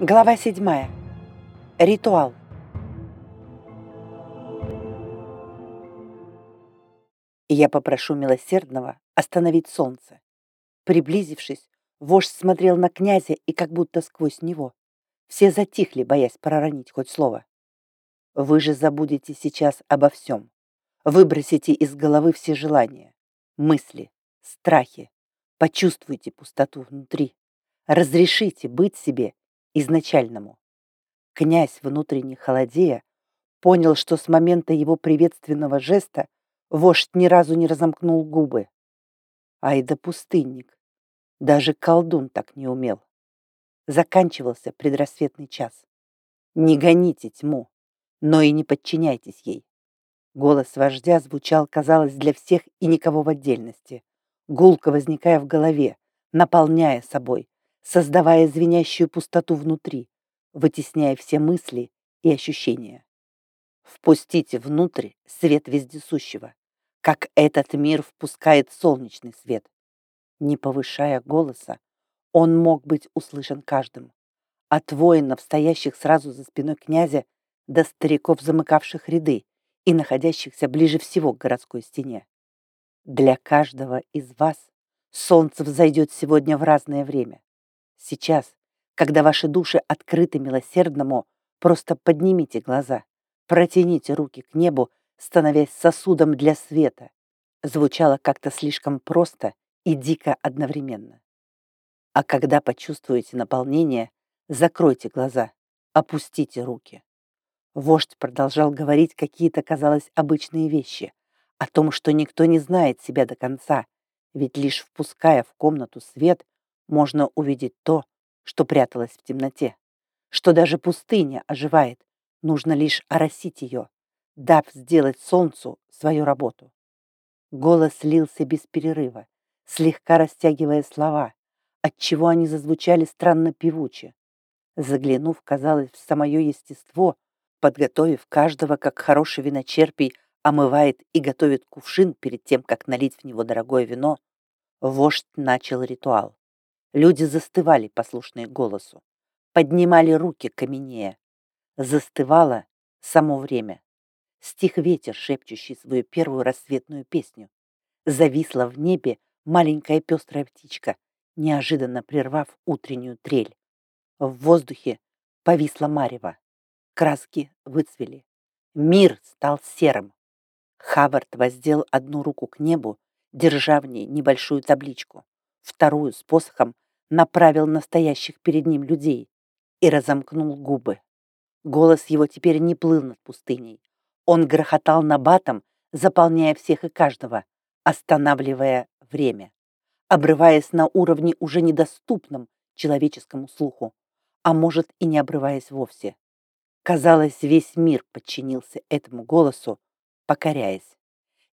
Глава 7. Ритуал. Я попрошу милосердного остановить солнце. Приблизившись, вождь смотрел на князя и как будто сквозь него. Все затихли, боясь проронить хоть слово. Вы же забудете сейчас обо всем. Выбросите из головы все желания, мысли, страхи. Почувствуйте пустоту внутри. Разрешите быть себе изначальному. Князь, внутренне холодея, понял, что с момента его приветственного жеста вождь ни разу не разомкнул губы. Ай да пустынник. Даже колдун так не умел. Заканчивался предрассветный час. Не гоните тьму, но и не подчиняйтесь ей. Голос вождя звучал, казалось, для всех и никого в отдельности, гулко возникая в голове, наполняя собой, создавая звенящую пустоту внутри, вытесняя все мысли и ощущения. Впустите внутрь свет вездесущего, как этот мир впускает солнечный свет. Не повышая голоса, он мог быть услышан каждым. От воинов, стоящих сразу за спиной князя, до стариков, замыкавших ряды и находящихся ближе всего к городской стене. Для каждого из вас солнце взойдет сегодня в разное время. Сейчас, когда ваши души открыты милосердному, просто поднимите глаза, протяните руки к небу, становясь сосудом для света. Звучало как-то слишком просто и дико одновременно. А когда почувствуете наполнение, закройте глаза, опустите руки. Вождь продолжал говорить какие-то, казалось, обычные вещи о том, что никто не знает себя до конца, ведь лишь впуская в комнату свет, можно увидеть то, что пряталось в темноте, что даже пустыня оживает, нужно лишь оросить ее, дав сделать солнцу свою работу. Голос лился без перерыва, слегка растягивая слова, отчего они зазвучали странно певуче. Заглянув, казалось, в самое естество, подготовив каждого, как хороший виночерпий омывает и готовит кувшин перед тем, как налить в него дорогое вино, вождь начал ритуал. Люди застывали, послушные голосу, поднимали руки каменея. Застывало само время. Стих ветер, шепчущий свою первую рассветную песню. Зависла в небе маленькая пестрая птичка, неожиданно прервав утреннюю трель. В воздухе повисла марево. Краски выцвели. Мир стал серым. Хавард воздел одну руку к небу, держа в ней небольшую табличку, вторую с посохом направил настоящих перед ним людей и разомкнул губы. Голос его теперь не плыл над пустыней. Он грохотал набатом, заполняя всех и каждого, останавливая время, обрываясь на уровне уже недоступном человеческому слуху, а может и не обрываясь вовсе. Казалось, весь мир подчинился этому голосу, покоряясь.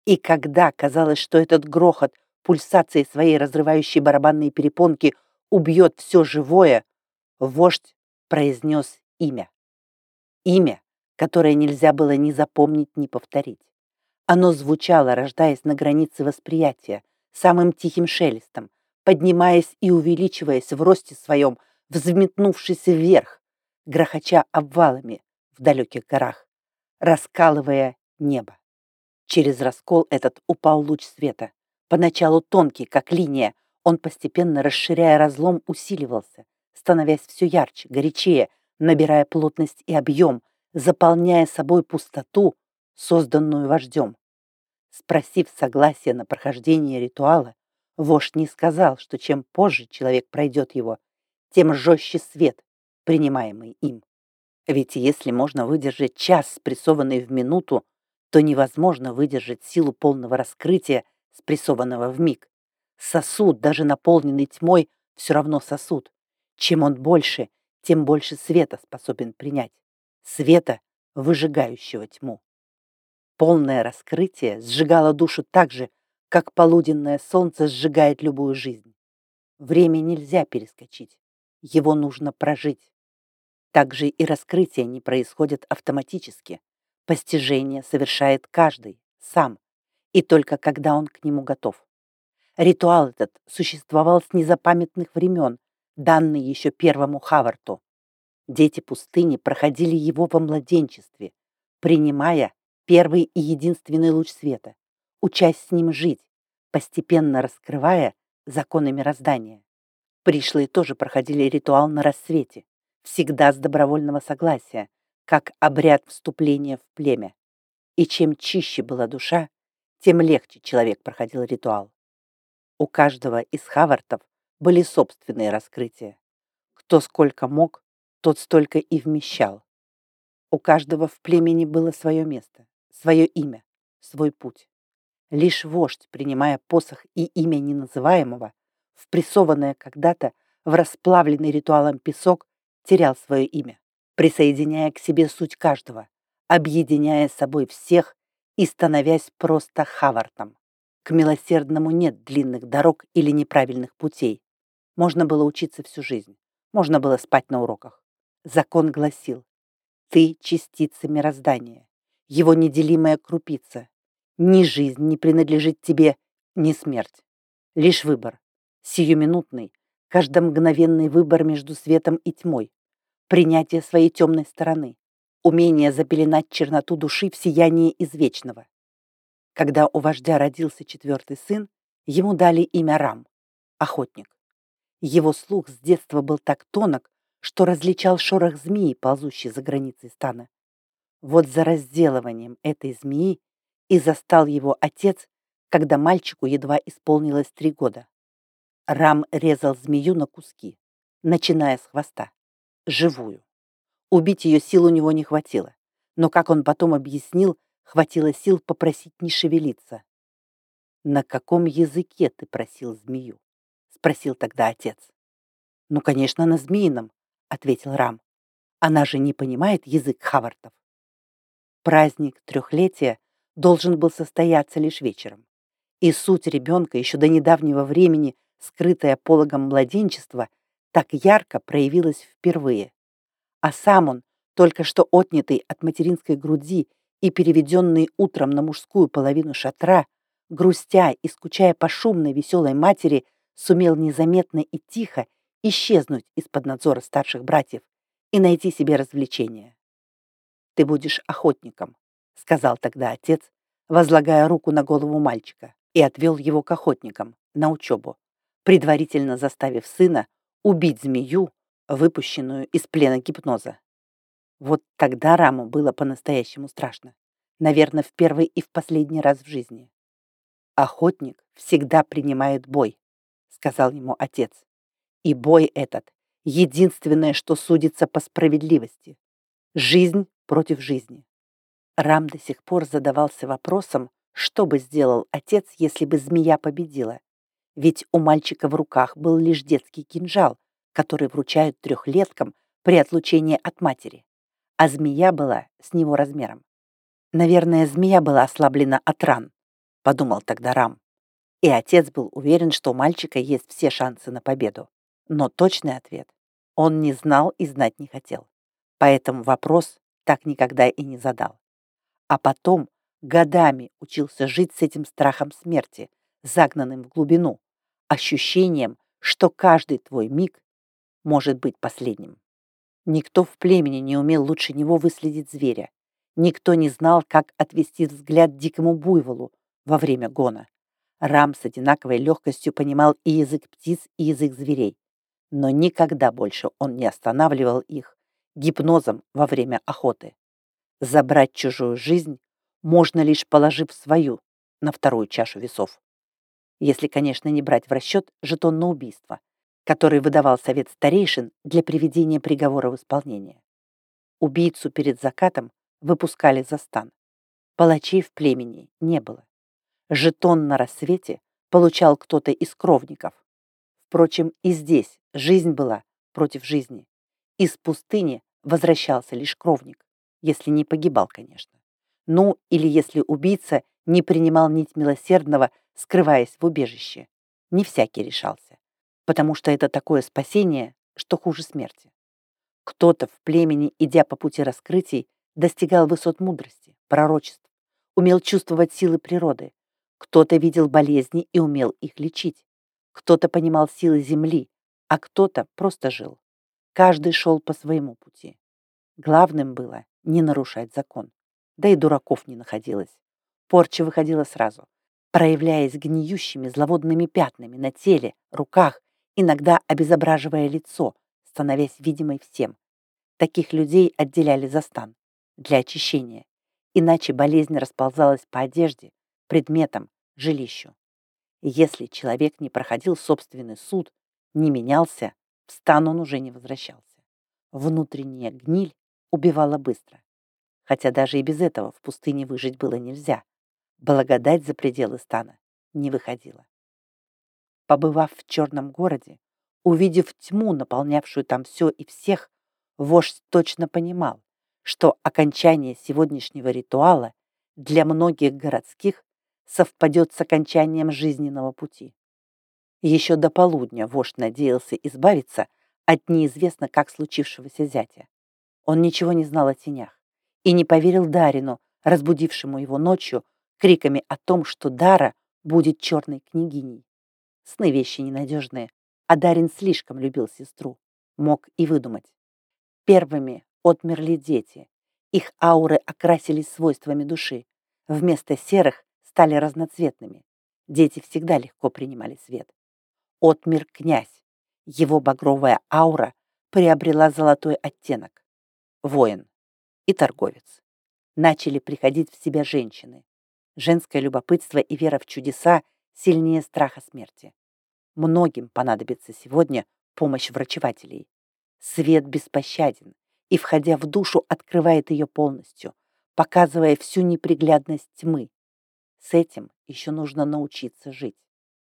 И когда казалось, что этот грохот пульсацией своей разрывающей барабанные перепонки убьет все живое, вождь произнес имя. Имя, которое нельзя было ни запомнить, ни повторить. Оно звучало, рождаясь на границе восприятия, самым тихим шелестом, поднимаясь и увеличиваясь в росте своем, взметнувшись вверх, грохоча обвалами в далеких горах, раскалывая небо. Через раскол этот упал луч света, поначалу тонкий, как линия, он постепенно, расширяя разлом, усиливался, становясь все ярче, горячее, набирая плотность и объем, заполняя собой пустоту, созданную вождем. Спросив согласия на прохождение ритуала, вождь не сказал, что чем позже человек пройдет его, тем жестче свет, принимаемый им. Ведь если можно выдержать час, спрессованный в минуту, то невозможно выдержать силу полного раскрытия, спрессованного в миг. Сосуд, даже наполненный тьмой, все равно сосуд. Чем он больше, тем больше света способен принять. Света, выжигающего тьму. Полное раскрытие сжигало душу так же, как полуденное солнце сжигает любую жизнь. Время нельзя перескочить, его нужно прожить. Так же и раскрытие не происходит автоматически. Постижение совершает каждый, сам, и только когда он к нему готов. Ритуал этот существовал с незапамятных времен, данный еще первому Хаварту. Дети пустыни проходили его во младенчестве, принимая первый и единственный луч света, учась с ним жить, постепенно раскрывая законы мироздания. Пришлые тоже проходили ритуал на рассвете, всегда с добровольного согласия, как обряд вступления в племя. И чем чище была душа, тем легче человек проходил ритуал. У каждого из хавартов были собственные раскрытия. Кто сколько мог, тот столько и вмещал. У каждого в племени было свое место, свое имя, свой путь. Лишь вождь, принимая посох и имя неназываемого, впрессованное когда-то в расплавленный ритуалом песок, терял свое имя, присоединяя к себе суть каждого, объединяя собой всех и становясь просто Хавартом. К милосердному нет длинных дорог или неправильных путей. Можно было учиться всю жизнь, можно было спать на уроках. Закон гласил, ты частица мироздания, его неделимая крупица. Ни жизнь не принадлежит тебе, ни смерть. Лишь выбор, сиюминутный, каждомгновенный выбор между светом и тьмой, принятие своей темной стороны, умение запеленать черноту души в сияние извечного. Когда у вождя родился четвертый сын, ему дали имя Рам, охотник. Его слух с детства был так тонок, что различал шорох змеи, ползущей за границей стана. Вот за разделыванием этой змеи и застал его отец, когда мальчику едва исполнилось три года. Рам резал змею на куски, начиная с хвоста, живую. Убить ее сил у него не хватило, но, как он потом объяснил, хватило сил попросить не шевелиться. «На каком языке ты просил змею?» — спросил тогда отец. «Ну, конечно, на змеином», — ответил Рам. «Она же не понимает язык хавартов». Праздник трехлетия должен был состояться лишь вечером. И суть ребенка еще до недавнего времени скрытая пологом младенчества, так ярко проявилась впервые. А сам он, только что отнятый от материнской груди и переведенный утром на мужскую половину шатра, грустя и скучая по шумной веселой матери, сумел незаметно и тихо исчезнуть из-под надзора старших братьев и найти себе развлечение. «Ты будешь охотником», — сказал тогда отец, возлагая руку на голову мальчика, и отвел его к охотникам на учебу предварительно заставив сына убить змею, выпущенную из плена гипноза. Вот тогда Раму было по-настоящему страшно. Наверное, в первый и в последний раз в жизни. «Охотник всегда принимает бой», — сказал ему отец. «И бой этот — единственное, что судится по справедливости. Жизнь против жизни». Рам до сих пор задавался вопросом, что бы сделал отец, если бы змея победила, ведь у мальчика в руках был лишь детский кинжал, который вручают трехлеткам при отлучении от матери, а змея была с него размером. Наверное, змея была ослаблена от ран, подумал тогда Рам. И отец был уверен, что у мальчика есть все шансы на победу. Но точный ответ он не знал и знать не хотел. Поэтому вопрос так никогда и не задал. А потом годами учился жить с этим страхом смерти, загнанным в глубину, ощущением, что каждый твой миг может быть последним. Никто в племени не умел лучше него выследить зверя. Никто не знал, как отвести взгляд дикому буйволу во время гона. Рам с одинаковой легкостью понимал и язык птиц, и язык зверей. Но никогда больше он не останавливал их гипнозом во время охоты. Забрать чужую жизнь можно лишь положив свою на вторую чашу весов если, конечно, не брать в расчет жетон на убийство, который выдавал совет старейшин для приведения приговора в исполнение. Убийцу перед закатом выпускали за стан. Палачей в племени не было. Жетон на рассвете получал кто-то из кровников. Впрочем, и здесь жизнь была против жизни. Из пустыни возвращался лишь кровник, если не погибал, конечно. Ну, или если убийца не принимал нить милосердного скрываясь в убежище. Не всякий решался, потому что это такое спасение, что хуже смерти. Кто-то в племени, идя по пути раскрытий, достигал высот мудрости, пророчеств, умел чувствовать силы природы. Кто-то видел болезни и умел их лечить. Кто-то понимал силы земли, а кто-то просто жил. Каждый шел по своему пути. Главным было не нарушать закон. Да и дураков не находилось. Порча выходила сразу, проявляясь гниющими зловодными пятнами на теле, руках, иногда обезображивая лицо, становясь видимой всем. Таких людей отделяли за стан для очищения, иначе болезнь расползалась по одежде, предметам, жилищу. Если человек не проходил собственный суд, не менялся, в стан он уже не возвращался. Внутренняя гниль убивала быстро. Хотя даже и без этого в пустыне выжить было нельзя. Благодать за пределы стана не выходила. Побывав в черном городе, увидев тьму, наполнявшую там все и всех, вождь точно понимал, что окончание сегодняшнего ритуала для многих городских совпадет с окончанием жизненного пути. Еще до полудня вождь надеялся избавиться от неизвестно как случившегося зятя. Он ничего не знал о тенях и не поверил Дарину, разбудившему его ночью криками о том, что Дара будет черной княгиней. Сны вещи ненадежные, а Дарин слишком любил сестру, мог и выдумать. Первыми отмерли дети. Их ауры окрасились свойствами души. Вместо серых стали разноцветными. Дети всегда легко принимали свет. Отмер князь. Его багровая аура приобрела золотой оттенок. Воин и торговец. Начали приходить в себя женщины. Женское любопытство и вера в чудеса сильнее страха смерти. Многим понадобится сегодня помощь врачевателей. Свет беспощаден и, входя в душу, открывает ее полностью, показывая всю неприглядность тьмы. С этим еще нужно научиться жить.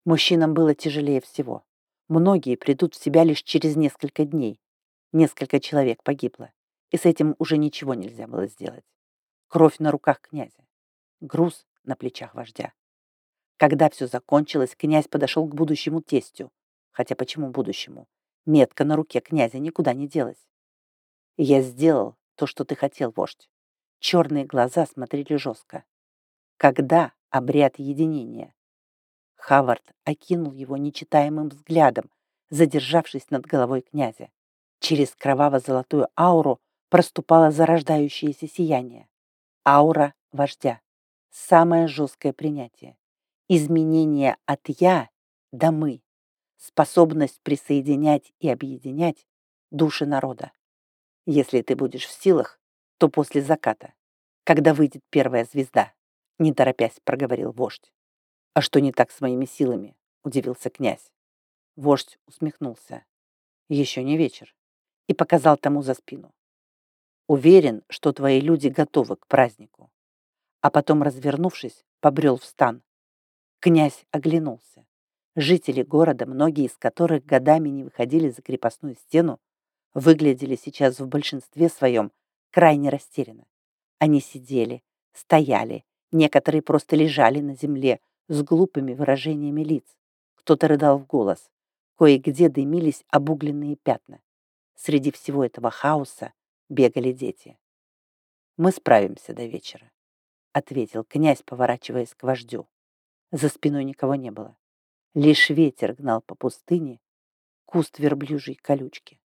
Мужчинам было тяжелее всего. Многие придут в себя лишь через несколько дней. Несколько человек погибло, и с этим уже ничего нельзя было сделать. Кровь на руках князя, груз на плечах вождя. Когда все закончилось, князь подошел к будущему тестю. Хотя почему будущему? Метка на руке князя никуда не делась. Я сделал то, что ты хотел, вождь. Черные глаза смотрели жестко. Когда обряд единения? Хавард окинул его нечитаемым взглядом, задержавшись над головой князя. Через кроваво-золотую ауру проступало зарождающееся сияние. Аура вождя. Самое жесткое принятие. Изменение от «я» до «мы». Способность присоединять и объединять души народа. Если ты будешь в силах, то после заката, когда выйдет первая звезда, не торопясь проговорил вождь. А что не так с моими силами? Удивился князь. Вождь усмехнулся. Еще не вечер. И показал тому за спину. Уверен, что твои люди готовы к празднику. А потом, развернувшись, побрел в стан, Князь оглянулся. Жители города, многие из которых годами не выходили за крепостную стену, выглядели сейчас в большинстве своем крайне растерянно. Они сидели, стояли, некоторые просто лежали на земле с глупыми выражениями лиц. Кто-то рыдал в голос. Кое-где дымились обугленные пятна. Среди всего этого хаоса бегали дети. «Мы справимся до вечера», — ответил князь, поворачиваясь к вождю. За спиной никого не было. Лишь ветер гнал по пустыне куст верблюжьей колючки.